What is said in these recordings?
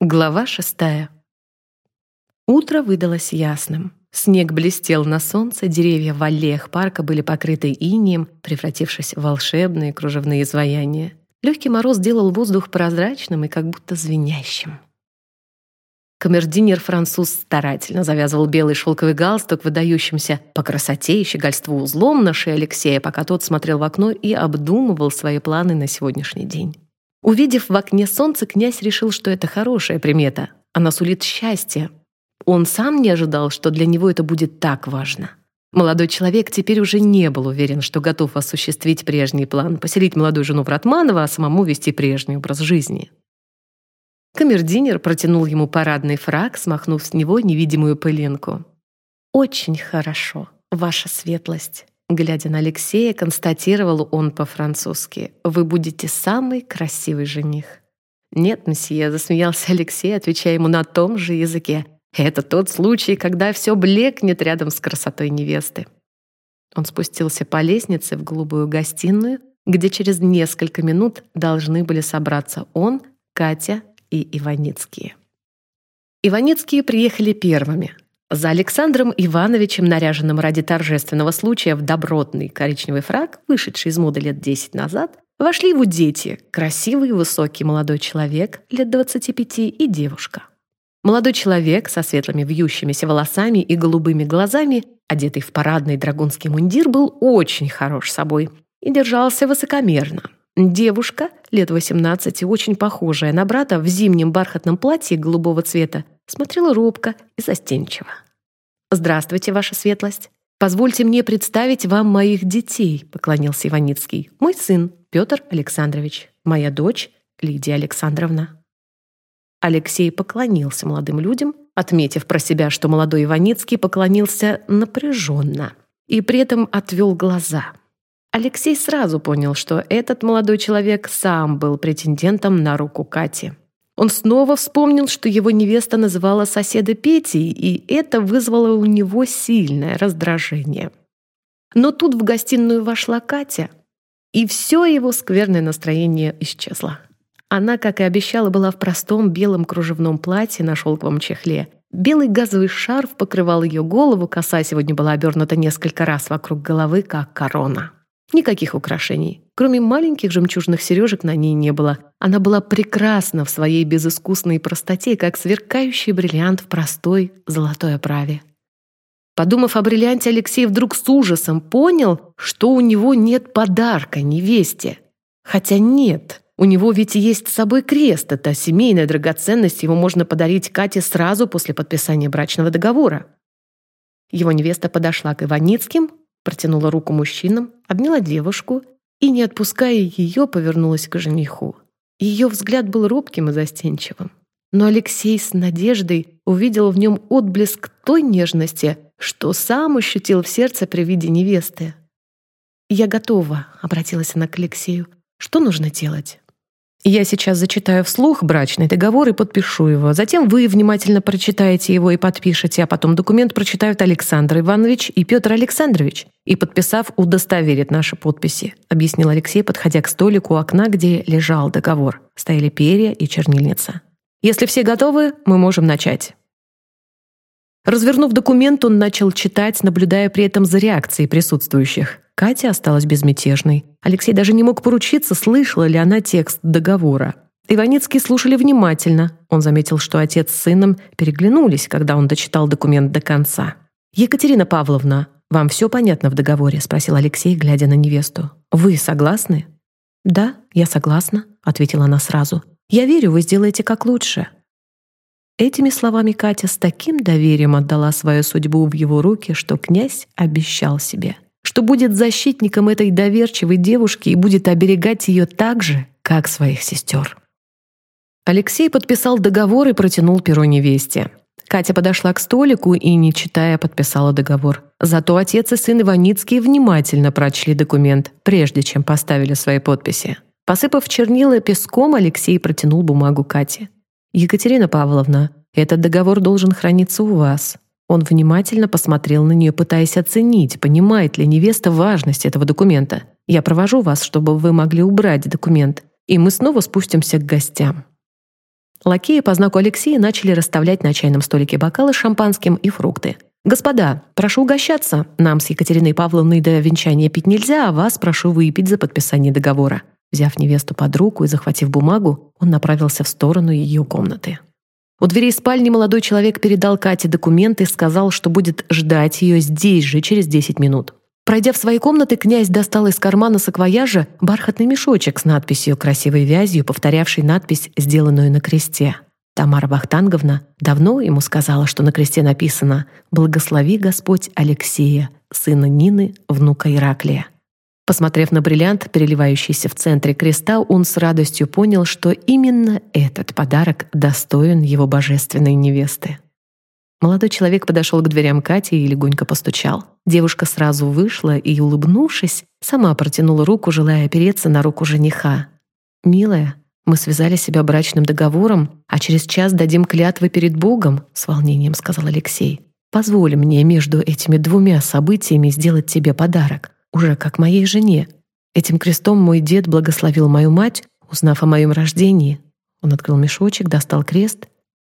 Глава шестая. Утро выдалось ясным. Снег блестел на солнце, деревья в аллеях парка были покрыты инием, превратившись в волшебные кружевные изваяния. Легкий мороз делал воздух прозрачным и как будто звенящим. Камердинер-француз старательно завязывал белый шелковый галстук, выдающимся по красоте и щегольству узлом на шее Алексея, пока тот смотрел в окно и обдумывал свои планы на сегодняшний день. Увидев в окне солнце, князь решил, что это хорошая примета. Она сулит счастье. Он сам не ожидал, что для него это будет так важно. Молодой человек теперь уже не был уверен, что готов осуществить прежний план — поселить молодую жену в Ратманово, а самому вести прежний образ жизни. Камердинер протянул ему парадный фраг, смахнув с него невидимую пылинку. «Очень хорошо, ваша светлость», Глядя на Алексея, констатировал он по-французски. «Вы будете самый красивый жених». «Нет, месье», — засмеялся Алексей, отвечая ему на том же языке. «Это тот случай, когда все блекнет рядом с красотой невесты». Он спустился по лестнице в голубую гостиную, где через несколько минут должны были собраться он, Катя и Иваницкие. Иваницкие приехали первыми. За Александром Ивановичем, наряженным ради торжественного случая в добротный коричневый фраг, вышедший из моды лет 10 назад, вошли его дети, красивый высокий молодой человек лет 25 и девушка. Молодой человек со светлыми вьющимися волосами и голубыми глазами, одетый в парадный драгунский мундир, был очень хорош собой и держался высокомерно. Девушка, лет 18, очень похожая на брата, в зимнем бархатном платье голубого цвета, смотрела робко и застенчиво. «Здравствуйте, ваша светлость. Позвольте мне представить вам моих детей», — поклонился Иваницкий. «Мой сын Петр Александрович, моя дочь Лидия Александровна». Алексей поклонился молодым людям, отметив про себя, что молодой Иваницкий поклонился напряженно и при этом отвел глаза. Алексей сразу понял, что этот молодой человек сам был претендентом на руку Кати. Он снова вспомнил, что его невеста называла соседа Петей, и это вызвало у него сильное раздражение. Но тут в гостиную вошла Катя, и все его скверное настроение исчезло. Она, как и обещала, была в простом белом кружевном платье на шелковом чехле. Белый газовый шарф покрывал ее голову, коса сегодня была обернута несколько раз вокруг головы, как корона. Никаких украшений. Кроме маленьких жемчужных сережек на ней не было. Она была прекрасна в своей безыскусной простоте, как сверкающий бриллиант в простой золотой оправе. Подумав о бриллианте, Алексей вдруг с ужасом понял, что у него нет подарка невесте. Хотя нет, у него ведь есть с собой крест, это семейная драгоценность, его можно подарить Кате сразу после подписания брачного договора. Его невеста подошла к Иваницким, протянула руку мужчинам, обняла девушку и, не отпуская ее, повернулась к жениху. Ее взгляд был робким и застенчивым. Но Алексей с надеждой увидел в нем отблеск той нежности, что сам ощутил в сердце при виде невесты. «Я готова», — обратилась она к Алексею. «Что нужно делать?» Я сейчас зачитаю вслух брачный договор и подпишу его. Затем вы внимательно прочитаете его и подпишете, а потом документ прочитают Александр Иванович и Петр Александрович. И, подписав, удостоверит наши подписи», — объяснил Алексей, подходя к столику у окна, где лежал договор. Стояли перья и чернильница. «Если все готовы, мы можем начать». Развернув документ, он начал читать, наблюдая при этом за реакцией присутствующих. Катя осталась безмятежной. Алексей даже не мог поручиться, слышала ли она текст договора. Иваницкие слушали внимательно. Он заметил, что отец с сыном переглянулись, когда он дочитал документ до конца. «Екатерина Павловна, вам все понятно в договоре?» — спросил Алексей, глядя на невесту. «Вы согласны?» «Да, я согласна», — ответила она сразу. «Я верю, вы сделаете как лучше». Этими словами Катя с таким доверием отдала свою судьбу в его руки, что князь обещал себе — что будет защитником этой доверчивой девушки и будет оберегать ее так же, как своих сестер. Алексей подписал договор и протянул перо невесте. Катя подошла к столику и, не читая, подписала договор. Зато отец и сын Иваницкий внимательно прочли документ, прежде чем поставили свои подписи. Посыпав чернила песком, Алексей протянул бумагу Кате. «Екатерина Павловна, этот договор должен храниться у вас. Он внимательно посмотрел на нее, пытаясь оценить, понимает ли невеста важность этого документа. «Я провожу вас, чтобы вы могли убрать документ, и мы снова спустимся к гостям». Лакеи по знаку Алексея начали расставлять на чайном столике бокалы с шампанским и фрукты. «Господа, прошу угощаться. Нам с Екатериной Павловной до венчания пить нельзя, а вас прошу выпить за подписание договора». Взяв невесту под руку и захватив бумагу, он направился в сторону ее комнаты. У дверей спальни молодой человек передал Кате документы и сказал, что будет ждать ее здесь же через 10 минут. Пройдя в свои комнаты, князь достал из кармана саквояжа бархатный мешочек с надписью красивой вязью, повторявшей надпись, сделанную на кресте. Тамара Бахтанговна давно ему сказала, что на кресте написано «Благослови Господь Алексея, сына Нины, внука Ираклия». Посмотрев на бриллиант, переливающийся в центре креста, он с радостью понял, что именно этот подарок достоин его божественной невесты. Молодой человек подошел к дверям Кати и легонько постучал. Девушка сразу вышла и, улыбнувшись, сама протянула руку, желая опереться на руку жениха. «Милая, мы связали себя брачным договором, а через час дадим клятвы перед Богом», — с волнением сказал Алексей. «Позволь мне между этими двумя событиями сделать тебе подарок, уже как моей жене. Этим крестом мой дед благословил мою мать, узнав о моем рождении». Он открыл мешочек, достал крест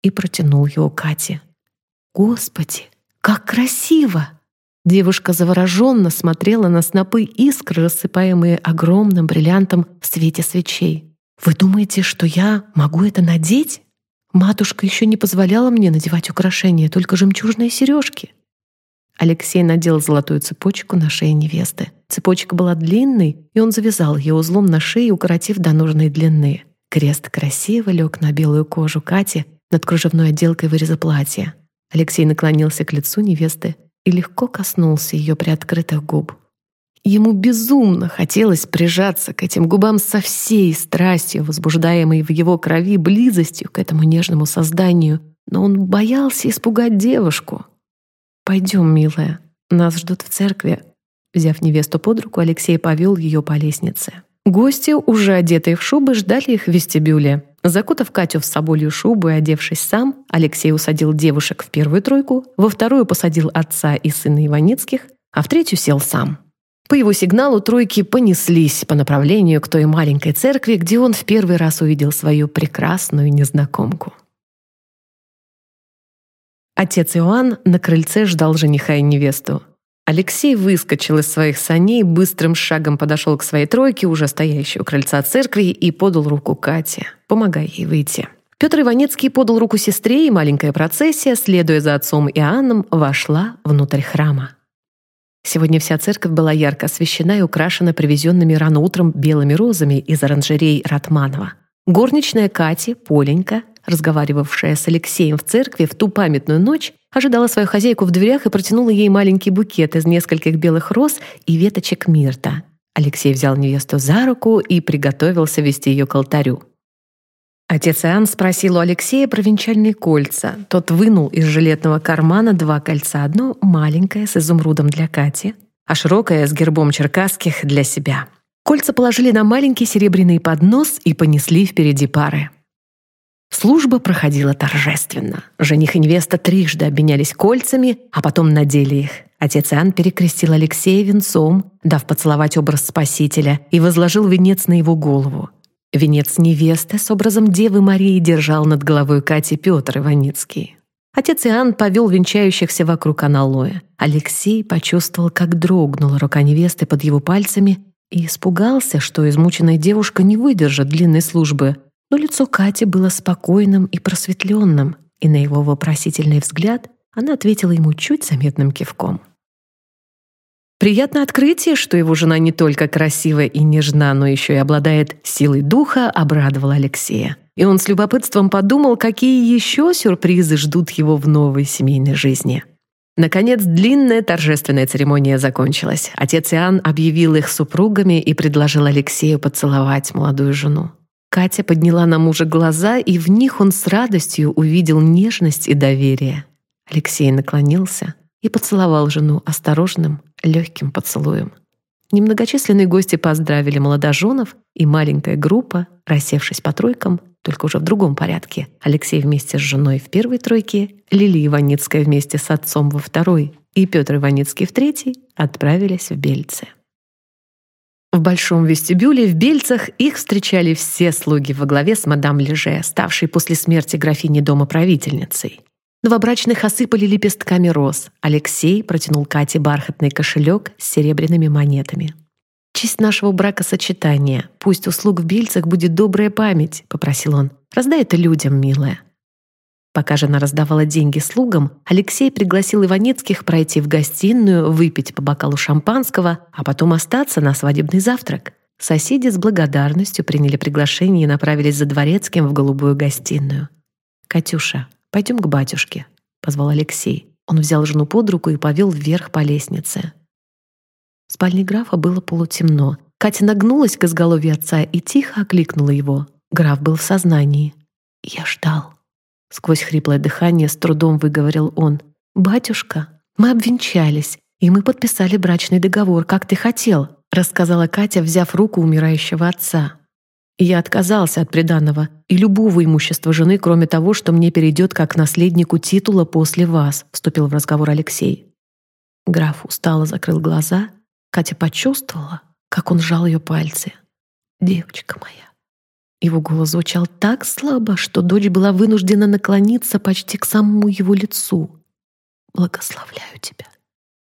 и протянул его Кате. Господи, как красиво! Девушка завороженно смотрела на снопы искр, рассыпаемые огромным бриллиантом в свете свечей. «Вы думаете, что я могу это надеть? Матушка еще не позволяла мне надевать украшения, только жемчужные сережки». Алексей надел золотую цепочку на шее невесты. Цепочка была длинной, и он завязал ее узлом на шее, укоротив до нужной длины. Крест красиво лег на белую кожу Кати над кружевной отделкой выреза платья. Алексей наклонился к лицу невесты и легко коснулся ее приоткрытых губ. Ему безумно хотелось прижаться к этим губам со всей страстью, возбуждаемой в его крови близостью к этому нежному созданию, но он боялся испугать девушку. «Пойдем, милая, нас ждут в церкви». Взяв невесту под руку, Алексей повел ее по лестнице. Гости, уже одетые в шубы, ждали их в вестибюле. Закутав Катю в соболью шубу и одевшись сам, Алексей усадил девушек в первую тройку, во вторую посадил отца и сына Иваницких, а в третью сел сам. По его сигналу тройки понеслись по направлению к той маленькой церкви, где он в первый раз увидел свою прекрасную незнакомку. Отец Иоанн на крыльце ждал жениха и невесту. Алексей выскочил из своих саней, быстрым шагом подошел к своей тройке, уже стоящей у крыльца церкви, и подал руку Кате, помогая ей выйти. Петр Иванецкий подал руку сестре, и маленькая процессия, следуя за отцом Иоанном, вошла внутрь храма. Сегодня вся церковь была ярко освещена и украшена привезенными рано утром белыми розами из оранжерей Ратманова. Горничная Кати, Поленька, разговаривавшая с Алексеем в церкви в ту памятную ночь, ожидала свою хозяйку в дверях и протянула ей маленький букет из нескольких белых роз и веточек мирта. Алексей взял невесту за руку и приготовился вести ее к алтарю. Отец Иоанн спросил у Алексея про венчальные кольца. Тот вынул из жилетного кармана два кольца, одно маленькое с изумрудом для Кати, а широкое с гербом черкасских для себя. Кольца положили на маленький серебряный поднос и понесли впереди пары. Служба проходила торжественно. Жених и невеста трижды обменялись кольцами, а потом надели их. Отец Иоанн перекрестил Алексея венцом, дав поцеловать образ Спасителя, и возложил венец на его голову. Венец невесты с образом Девы Марии держал над головой Кати Петр Иваницкий. Отец Иоанн повел венчающихся вокруг аналоя. Алексей почувствовал, как дрогнула рука невесты под его пальцами и испугался, что измученная девушка не выдержит длинной службы, но лицо Кати было спокойным и просветленным, и на его вопросительный взгляд она ответила ему чуть заметным кивком. Приятное открытие, что его жена не только красива и нежна, но еще и обладает силой духа, обрадовало Алексея. И он с любопытством подумал, какие еще сюрпризы ждут его в новой семейной жизни. Наконец, длинная торжественная церемония закончилась. Отец Иоанн объявил их супругами и предложил Алексею поцеловать молодую жену. Катя подняла на мужа глаза, и в них он с радостью увидел нежность и доверие. Алексей наклонился и поцеловал жену осторожным, легким поцелуем. Немногочисленные гости поздравили молодоженов, и маленькая группа, рассевшись по тройкам, только уже в другом порядке. Алексей вместе с женой в первой тройке, Лилия Иваницкая вместе с отцом во второй и Петр Иваницкий в третьей отправились в Бельце. В большом вестибюле в Бельцах их встречали все слуги во главе с мадам Леже, ставшей после смерти графини дома правительницей. Новобрачных осыпали лепестками роз. Алексей протянул Кате бархатный кошелек с серебряными монетами. «Честь нашего бракосочетания. Пусть у слуг в Бельцах будет добрая память», — попросил он. «Раздай это людям, милая». Пока жена раздавала деньги слугам, Алексей пригласил Иванецких пройти в гостиную, выпить по бокалу шампанского, а потом остаться на свадебный завтрак. Соседи с благодарностью приняли приглашение и направились за дворецким в голубую гостиную. «Катюша, пойдем к батюшке», — позвал Алексей. Он взял жену под руку и повел вверх по лестнице. В спальне графа было полутемно. Катя нагнулась к изголовью отца и тихо окликнула его. Граф был в сознании. «Я ждал», Сквозь хриплое дыхание с трудом выговорил он. «Батюшка, мы обвенчались, и мы подписали брачный договор, как ты хотел», рассказала Катя, взяв руку умирающего отца. «Я отказался от приданого и любого имущества жены, кроме того, что мне перейдет как наследнику титула после вас», вступил в разговор Алексей. Граф устало закрыл глаза. Катя почувствовала, как он сжал ее пальцы. «Девочка моя, его голос звучал так слабо, что дочь была вынуждена наклониться почти к самому его лицу. «Благословляю тебя.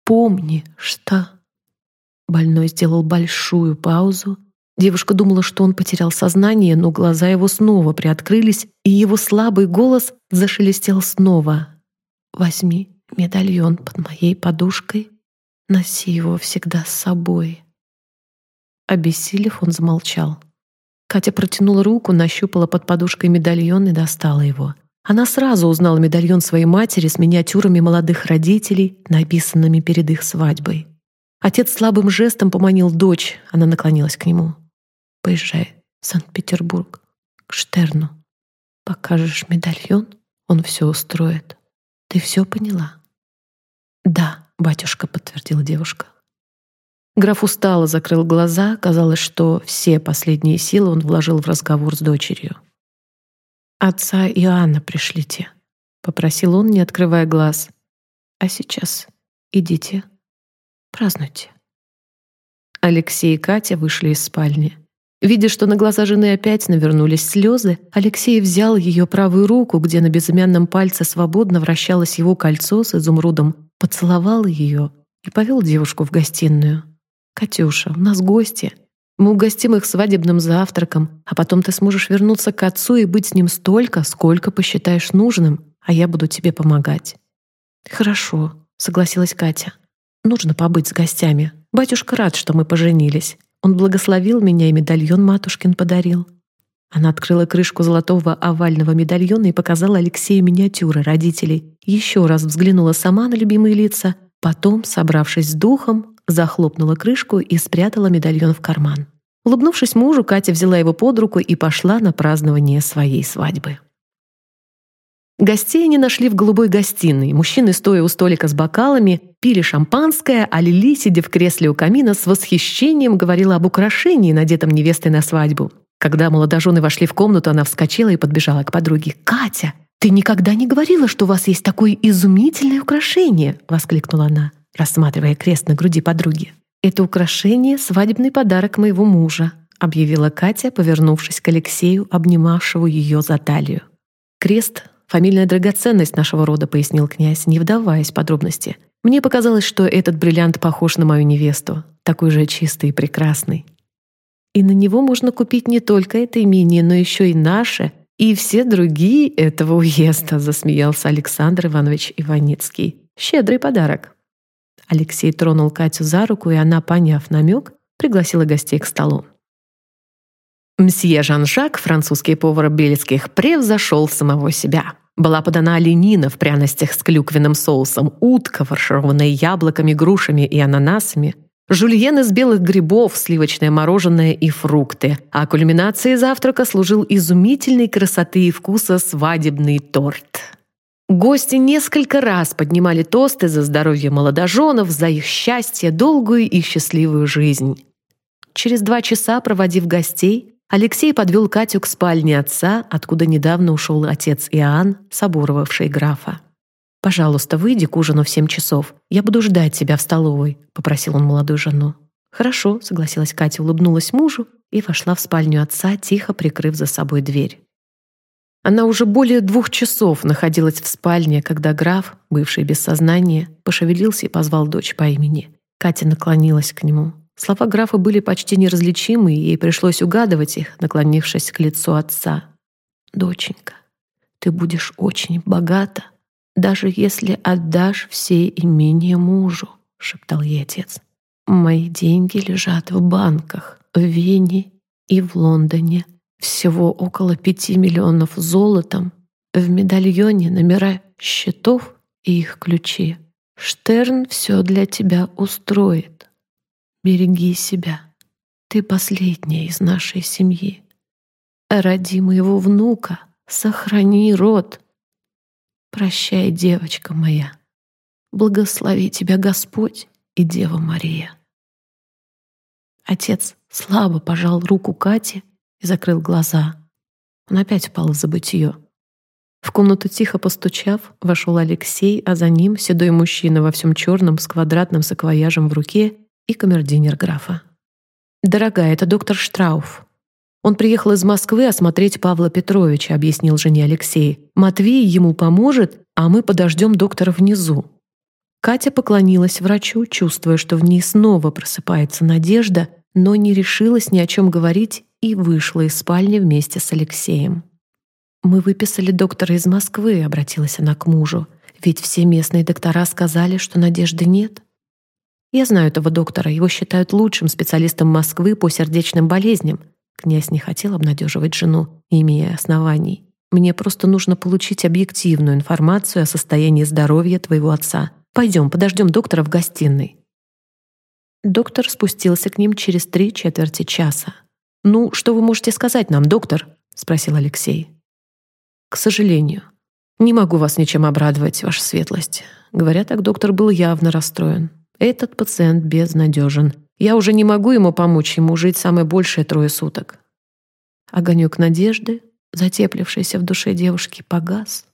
Помни, что...» Больной сделал большую паузу. Девушка думала, что он потерял сознание, но глаза его снова приоткрылись, и его слабый голос зашелестел снова. «Возьми медальон под моей подушкой, носи его всегда с собой». Обессилев, он замолчал. Катя протянула руку, нащупала под подушкой медальон и достала его. Она сразу узнала медальон своей матери с миниатюрами молодых родителей, написанными перед их свадьбой. Отец слабым жестом поманил дочь, она наклонилась к нему. «Поезжай в Санкт-Петербург, к Штерну. Покажешь медальон, он все устроит. Ты все поняла?» «Да», — батюшка подтвердила девушка. Граф устало закрыл глаза, казалось, что все последние силы он вложил в разговор с дочерью. «Отца и Анна пришлите», — попросил он, не открывая глаз. «А сейчас идите, празднуйте». Алексей и Катя вышли из спальни. Видя, что на глаза жены опять навернулись слезы, Алексей взял ее правую руку, где на безымянном пальце свободно вращалось его кольцо с изумрудом, поцеловал ее и повел девушку в гостиную. «Катюша, у нас гости. Мы угостим их свадебным завтраком, а потом ты сможешь вернуться к отцу и быть с ним столько, сколько посчитаешь нужным, а я буду тебе помогать». «Хорошо», — согласилась Катя. «Нужно побыть с гостями. Батюшка рад, что мы поженились. Он благословил меня и медальон матушкин подарил». Она открыла крышку золотого овального медальона и показала Алексею миниатюры родителей. Еще раз взглянула сама на любимые лица, потом, собравшись с духом, захлопнула крышку и спрятала медальон в карман. Улыбнувшись мужу, Катя взяла его под руку и пошла на празднование своей свадьбы. Гостей они нашли в голубой гостиной. Мужчины, стоя у столика с бокалами, пили шампанское, а Лили, сидя в кресле у камина, с восхищением говорила об украшении, надетом невестой на свадьбу. Когда молодожены вошли в комнату, она вскочила и подбежала к подруге. «Катя, ты никогда не говорила, что у вас есть такое изумительное украшение!» — воскликнула она рассматривая крест на груди подруги. «Это украшение — свадебный подарок моего мужа», объявила Катя, повернувшись к Алексею, обнимавшему ее за талию. «Крест — фамильная драгоценность нашего рода», — пояснил князь, не вдаваясь в подробности. «Мне показалось, что этот бриллиант похож на мою невесту, такой же чистый и прекрасный. И на него можно купить не только это имение, но еще и наше, и все другие этого уезда», — засмеялся Александр Иванович Иваницкий. «Щедрый подарок». Алексей тронул Катю за руку, и она, поняв намек, пригласила гостей к столу. Мсье Жан-Жак, французский повар Бельских, превзошел самого себя. Была подана оленина в пряностях с клюквенным соусом, утка, фаршированная яблоками, грушами и ананасами, жульен из белых грибов, сливочное мороженое и фрукты. А кульминацией завтрака служил изумительной красоты и вкуса свадебный торт. Гости несколько раз поднимали тосты за здоровье молодоженов, за их счастье, долгую и счастливую жизнь. Через два часа, проводив гостей, Алексей подвел Катю к спальне отца, откуда недавно ушел отец Иоанн, соборовавший графа. «Пожалуйста, выйди к ужину в семь часов. Я буду ждать тебя в столовой», — попросил он молодую жену. «Хорошо», — согласилась Катя, улыбнулась мужу и вошла в спальню отца, тихо прикрыв за собой дверь. Она уже более двух часов находилась в спальне, когда граф, бывший без сознания, пошевелился и позвал дочь по имени. Катя наклонилась к нему. Слова графа были почти неразличимы, и ей пришлось угадывать их, наклонившись к лицу отца. «Доченька, ты будешь очень богата, даже если отдашь все имения мужу», — шептал ей отец. «Мои деньги лежат в банках в Вене и в Лондоне. Всего около пяти миллионов золотом. В медальоне номера счетов и их ключи. Штерн все для тебя устроит. Береги себя. Ты последняя из нашей семьи. Ради моего внука сохрани род. Прощай, девочка моя. Благослови тебя Господь и Дева Мария. Отец слабо пожал руку Кати и закрыл глаза. Он опять впал в забытье. В комнату тихо постучав, вошел Алексей, а за ним седой мужчина во всем черном с квадратным саквояжем в руке и камердинер графа. «Дорогая, это доктор Штрауф. Он приехал из Москвы осмотреть Павла Петровича», объяснил жене Алексей. «Матвей ему поможет, а мы подождем доктора внизу». Катя поклонилась врачу, чувствуя, что в ней снова просыпается надежда, но не решилась ни о чем говорить и вышла из спальни вместе с Алексеем. «Мы выписали доктора из Москвы», — обратилась она к мужу. «Ведь все местные доктора сказали, что надежды нет». «Я знаю этого доктора, его считают лучшим специалистом Москвы по сердечным болезням». Князь не хотел обнадеживать жену, имея оснований. «Мне просто нужно получить объективную информацию о состоянии здоровья твоего отца. Пойдем, подождем доктора в гостиной». Доктор спустился к ним через три четверти часа. «Ну, что вы можете сказать нам, доктор?» — спросил Алексей. «К сожалению, не могу вас ничем обрадовать, ваша светлость». Говоря так, доктор был явно расстроен. «Этот пациент безнадежен. Я уже не могу ему помочь, ему жить самое большее трое суток». Огонек надежды, затеплившийся в душе девушки, погас.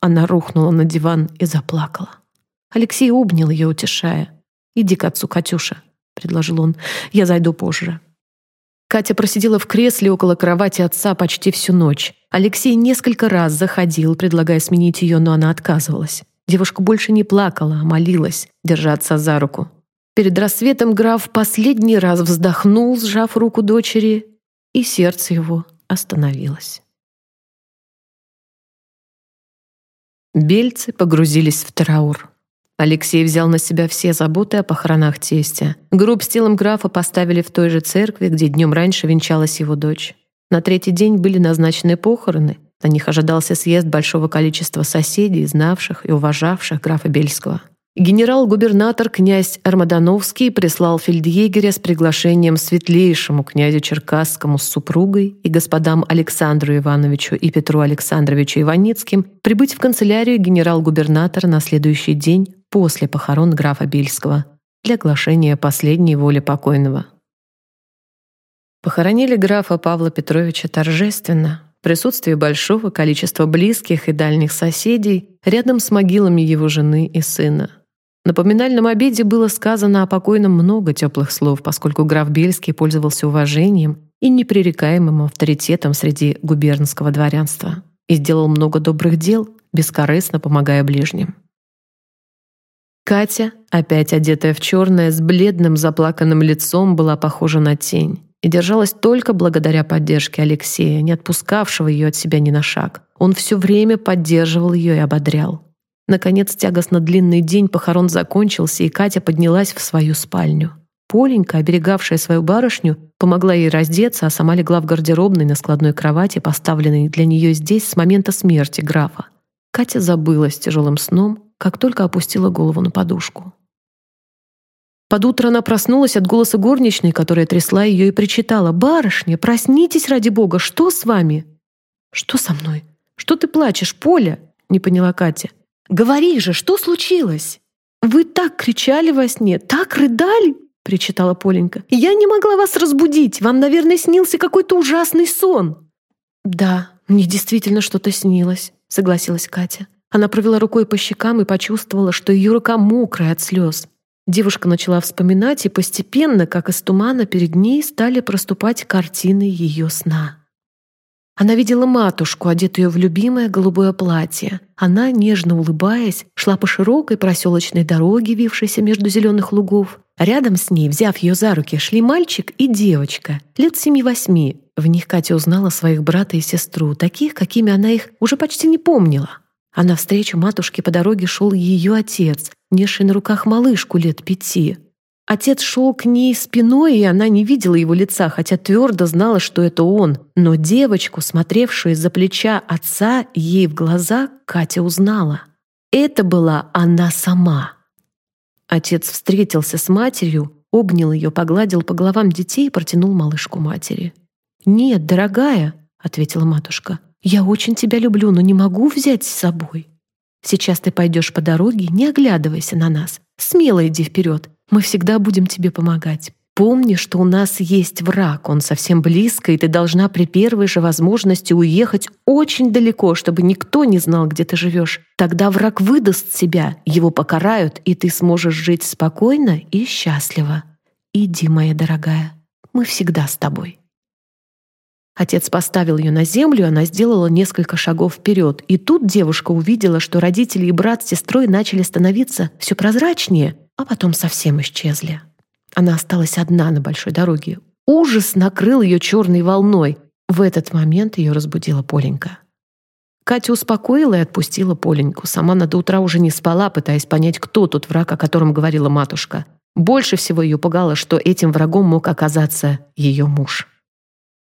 Она рухнула на диван и заплакала. Алексей обнял ее, утешая. «Иди к отцу, Катюша», — предложил он. «Я зайду позже». Катя просидела в кресле около кровати отца почти всю ночь. Алексей несколько раз заходил, предлагая сменить ее, но она отказывалась. Девушка больше не плакала, а молилась, держа отца за руку. Перед рассветом граф последний раз вздохнул, сжав руку дочери, и сердце его остановилось. Бельцы погрузились в траур. Алексей взял на себя все заботы о похоронах тестя. Гроб с телом графа поставили в той же церкви, где днем раньше венчалась его дочь. На третий день были назначены похороны. На них ожидался съезд большого количества соседей, знавших и уважавших графа Бельского. Генерал-губернатор князь Армадановский прислал фельдъегеря с приглашением светлейшему князю Черкасскому с супругой и господам Александру Ивановичу и Петру Александровичу Иваницким прибыть в канцелярию генерал-губернатора на следующий день после похорон графа Бельского для оглашения последней воли покойного. Похоронили графа Павла Петровича торжественно, в присутствии большого количества близких и дальних соседей, рядом с могилами его жены и сына. На поминальном обеде было сказано о покойном много теплых слов, поскольку граф Бельский пользовался уважением и непререкаемым авторитетом среди губернского дворянства и сделал много добрых дел, бескорыстно помогая ближним. Катя, опять одетая в черное, с бледным заплаканным лицом, была похожа на тень и держалась только благодаря поддержке Алексея, не отпускавшего ее от себя ни на шаг. Он все время поддерживал ее и ободрял. Наконец, тягостно длинный день похорон закончился, и Катя поднялась в свою спальню. Поленька, оберегавшая свою барышню, помогла ей раздеться, а сама легла в гардеробной на складной кровати, поставленной для нее здесь с момента смерти графа. Катя забылась тяжелым сном, как только опустила голову на подушку. Под утро она проснулась от голоса горничной, которая трясла ее и причитала. «Барышня, проснитесь ради бога, что с вами?» «Что со мной? Что ты плачешь, Поля?» — не поняла Катя. «Говори же, что случилось?» «Вы так кричали во сне, так рыдали!» — причитала Поленька. «Я не могла вас разбудить. Вам, наверное, снился какой-то ужасный сон». «Да, мне действительно что-то снилось», — согласилась Катя. Она провела рукой по щекам и почувствовала, что ее рука мокрая от слез. Девушка начала вспоминать, и постепенно, как из тумана, перед ней стали проступать картины ее сна. Она видела матушку, одетую в любимое голубое платье. Она, нежно улыбаясь, шла по широкой проселочной дороге, вившейся между зеленых лугов. Рядом с ней, взяв ее за руки, шли мальчик и девочка, лет семи-восьми. В них Катя узнала своих брата и сестру, таких, какими она их уже почти не помнила. А навстречу матушке по дороге шел ее отец, несший на руках малышку лет пяти. Отец шел к ней спиной, и она не видела его лица, хотя твердо знала, что это он. Но девочку, смотревшую из-за плеча отца, ей в глаза Катя узнала. Это была она сама. Отец встретился с матерью, обнял ее, погладил по головам детей и протянул малышку матери. «Нет, дорогая», — ответила матушка, — «я очень тебя люблю, но не могу взять с собой. Сейчас ты пойдешь по дороге, не оглядывайся на нас. Смело иди вперед. Мы всегда будем тебе помогать. Помни, что у нас есть враг, он совсем близко, и ты должна при первой же возможности уехать очень далеко, чтобы никто не знал, где ты живешь. Тогда враг выдаст себя, его покарают, и ты сможешь жить спокойно и счастливо. Иди, моя дорогая, мы всегда с тобой. Отец поставил ее на землю, она сделала несколько шагов вперед. И тут девушка увидела, что родители и брат с сестрой начали становиться все прозрачнее, а потом совсем исчезли. Она осталась одна на большой дороге. Ужас накрыл ее черной волной. В этот момент ее разбудила Поленька. Катя успокоила и отпустила Поленьку. Сама она до утра уже не спала, пытаясь понять, кто тот враг, о котором говорила матушка. Больше всего ее пугало, что этим врагом мог оказаться ее муж.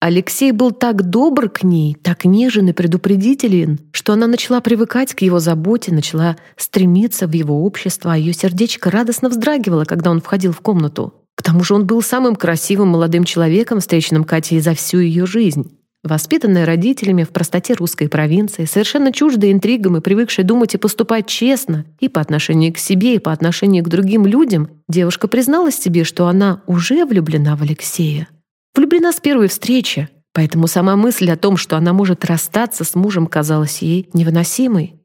Алексей был так добр к ней, так нежен и предупредителен, что она начала привыкать к его заботе, начала стремиться в его общество, а ее сердечко радостно вздрагивало, когда он входил в комнату. К тому же он был самым красивым молодым человеком, встреченным Катей за всю ее жизнь. Воспитанная родителями в простоте русской провинции, совершенно чуждая интригам и привыкшая думать и поступать честно и по отношению к себе, и по отношению к другим людям, девушка призналась себе, что она уже влюблена в Алексея. Влюблена с первой встречи, поэтому сама мысль о том, что она может расстаться с мужем, казалась ей невыносимой.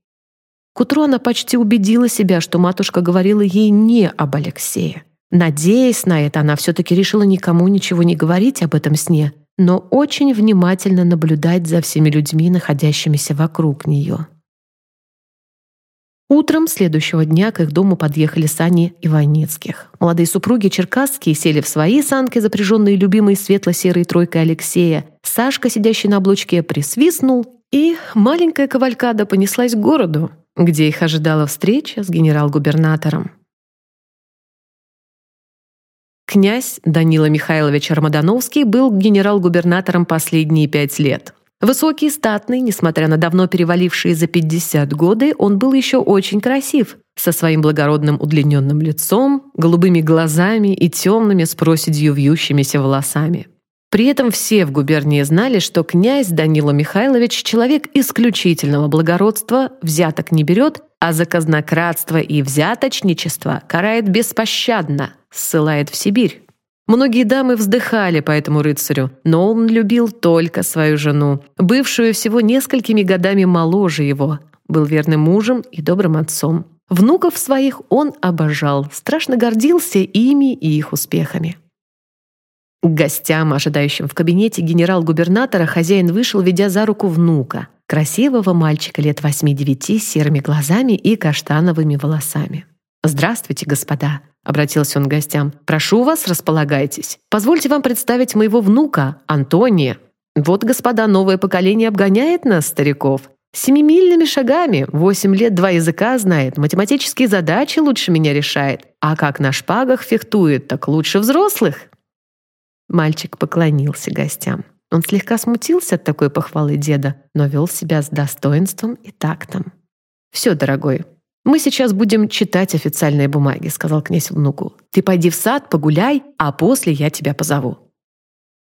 К утру она почти убедила себя, что матушка говорила ей не об Алексее. Надеясь на это, она все-таки решила никому ничего не говорить об этом сне, но очень внимательно наблюдать за всеми людьми, находящимися вокруг нее. Утром следующего дня к их дому подъехали сани Иваницких. Молодые супруги Черкасские сели в свои санки, запряженные любимой светло-серой тройкой Алексея. Сашка, сидящий на облучке, присвистнул, и маленькая кавалькада понеслась к городу, где их ожидала встреча с генерал-губернатором. Князь Данила Михайлович Армадановский был генерал-губернатором последние пять лет. Высокий статный, несмотря на давно перевалившие за 50 годы, он был еще очень красив, со своим благородным удлиненным лицом, голубыми глазами и темными с проседью вьющимися волосами. При этом все в губернии знали, что князь Данила Михайлович человек исключительного благородства, взяток не берет, а за казнократство и взяточничество карает беспощадно, ссылает в Сибирь. Многие дамы вздыхали по этому рыцарю, но он любил только свою жену, бывшую всего несколькими годами моложе его, был верным мужем и добрым отцом. Внуков своих он обожал, страшно гордился ими и их успехами. К гостям, ожидающим в кабинете генерал-губернатора, хозяин вышел, ведя за руку внука, красивого мальчика лет восьми-девяти с серыми глазами и каштановыми волосами. «Здравствуйте, господа!» — обратился он к гостям. «Прошу вас, располагайтесь. Позвольте вам представить моего внука, Антония. Вот, господа, новое поколение обгоняет нас, стариков. Семимильными шагами, восемь лет два языка знает, математические задачи лучше меня решает. А как на шпагах фехтует, так лучше взрослых». Мальчик поклонился гостям. Он слегка смутился от такой похвалы деда, но вел себя с достоинством и тактом. «Все, дорогой, «Мы сейчас будем читать официальные бумаги», — сказал князь внуку. «Ты пойди в сад, погуляй, а после я тебя позову».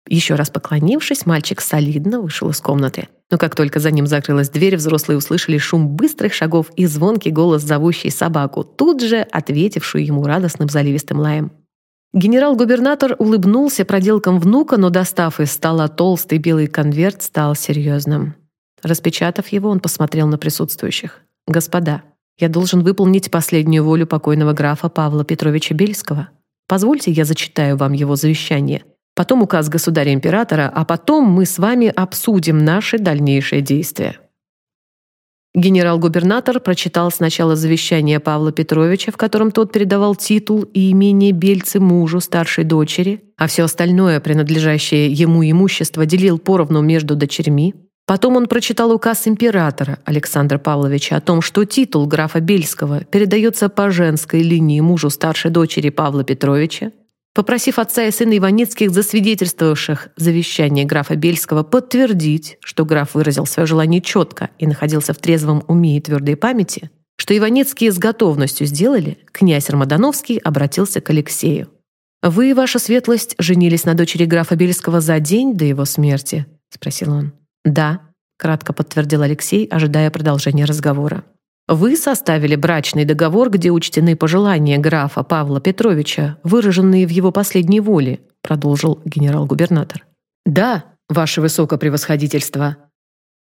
Еще раз поклонившись, мальчик солидно вышел из комнаты. Но как только за ним закрылась дверь, взрослые услышали шум быстрых шагов и звонкий голос, зовущий собаку, тут же ответившую ему радостным заливистым лаем. Генерал-губернатор улыбнулся проделкам внука, но, достав из стола толстый белый конверт, стал серьезным. Распечатав его, он посмотрел на присутствующих. «Господа, Я должен выполнить последнюю волю покойного графа Павла Петровича Бельского. Позвольте, я зачитаю вам его завещание. Потом указ государя-императора, а потом мы с вами обсудим наши дальнейшие действия». Генерал-губернатор прочитал сначала завещание Павла Петровича, в котором тот передавал титул и имение Бельцы мужу старшей дочери, а все остальное, принадлежащее ему имущество, делил поровну между дочерьми. Потом он прочитал указ императора Александра Павловича о том, что титул графа Бельского передается по женской линии мужу старшей дочери Павла Петровича, попросив отца и сына Иваницких, засвидетельствовавших завещание графа Бельского, подтвердить, что граф выразил свое желание четко и находился в трезвом уме и твердой памяти, что Иваницкие с готовностью сделали, князь Рамадановский обратился к Алексею. «Вы, ваша светлость, женились на дочери графа Бельского за день до его смерти?» — спросил он. «Да», — кратко подтвердил Алексей, ожидая продолжения разговора. Вы составили брачный договор, где учтены пожелания графа Павла Петровича, выраженные в его последней воле, продолжил генерал-губернатор. Да, ваше высокопревосходительство.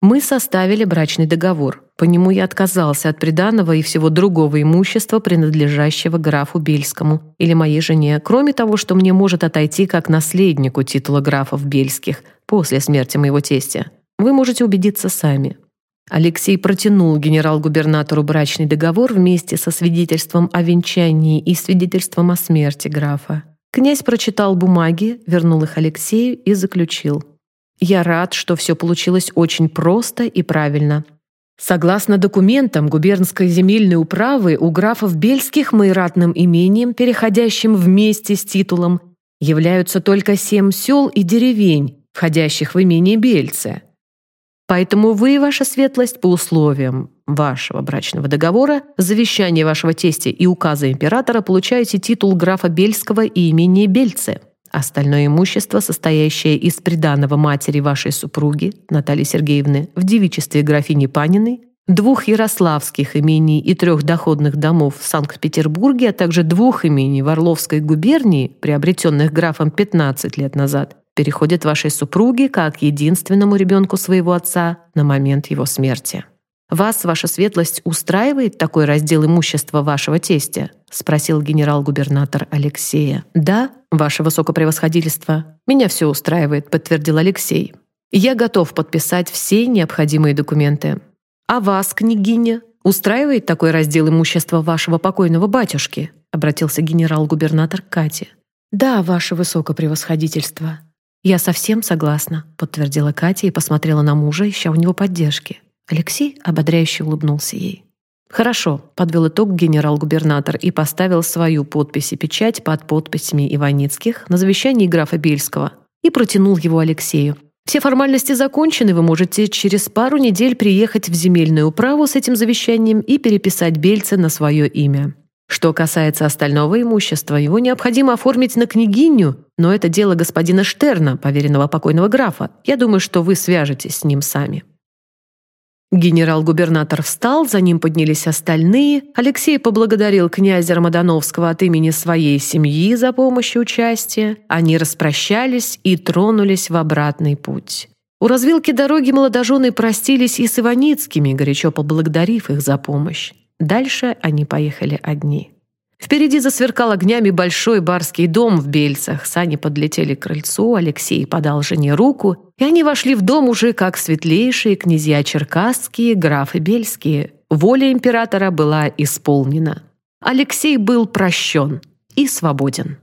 Мы составили брачный договор. По нему я отказался от приданого и всего другого имущества, принадлежащего графу Бельскому или моей жене, кроме того, что мне может отойти как наследнику титула графов Бельских после смерти моего тестя. Вы можете убедиться сами. Алексей протянул генерал-губернатору брачный договор вместе со свидетельством о венчании и свидетельством о смерти графа. Князь прочитал бумаги, вернул их Алексею и заключил. «Я рад, что все получилось очень просто и правильно. Согласно документам губернской земельной управы, у графов Бельских майратным имением, переходящим вместе с титулом, являются только семь сел и деревень, входящих в имение Бельце. Поэтому вы, ваша светлость, по условиям вашего брачного договора, завещания вашего тестя и указа императора получаете титул графа Бельского и имение Бельце. Остальное имущество, состоящее из приданого матери вашей супруги, Натальи Сергеевны, в девичестве графини Паниной, двух ярославских имений и трех доходных домов в Санкт-Петербурге, а также двух имений в Орловской губернии, приобретенных графом 15 лет назад, переходит вашей супруге как единственному ребенку своего отца на момент его смерти. «Вас, ваша светлость, устраивает такой раздел имущества вашего тестя?» — спросил генерал-губернатор Алексея. «Да, ваше высокопревосходительство. Меня все устраивает», — подтвердил Алексей. «Я готов подписать все необходимые документы. А вас, княгиня, устраивает такой раздел имущества вашего покойного батюшки?» — обратился генерал-губернатор к Кате. «Да, ваше высокопревосходительство», «Я совсем согласна», — подтвердила Катя и посмотрела на мужа, ища у него поддержки. Алексей ободряюще улыбнулся ей. «Хорошо», — подвел итог генерал-губернатор и поставил свою подпись и печать под подписями Иваницких на завещании графа Бельского и протянул его Алексею. «Все формальности закончены, вы можете через пару недель приехать в земельную управу с этим завещанием и переписать Бельца на свое имя». Что касается остального имущества, его необходимо оформить на княгиню, но это дело господина Штерна, поверенного покойного графа. Я думаю, что вы свяжетесь с ним сами». Генерал-губернатор встал, за ним поднялись остальные. Алексей поблагодарил князя Рамадановского от имени своей семьи за помощь и участие. Они распрощались и тронулись в обратный путь. У развилки дороги молодожены простились и с Иваницкими, горячо поблагодарив их за помощь. Дальше они поехали одни. Впереди засверкал огнями большой барский дом в Бельцах. Сани подлетели к крыльцу, Алексей подал жене руку, и они вошли в дом уже как светлейшие князья черкасские, графы бельские. Воля императора была исполнена. Алексей был прощен и свободен.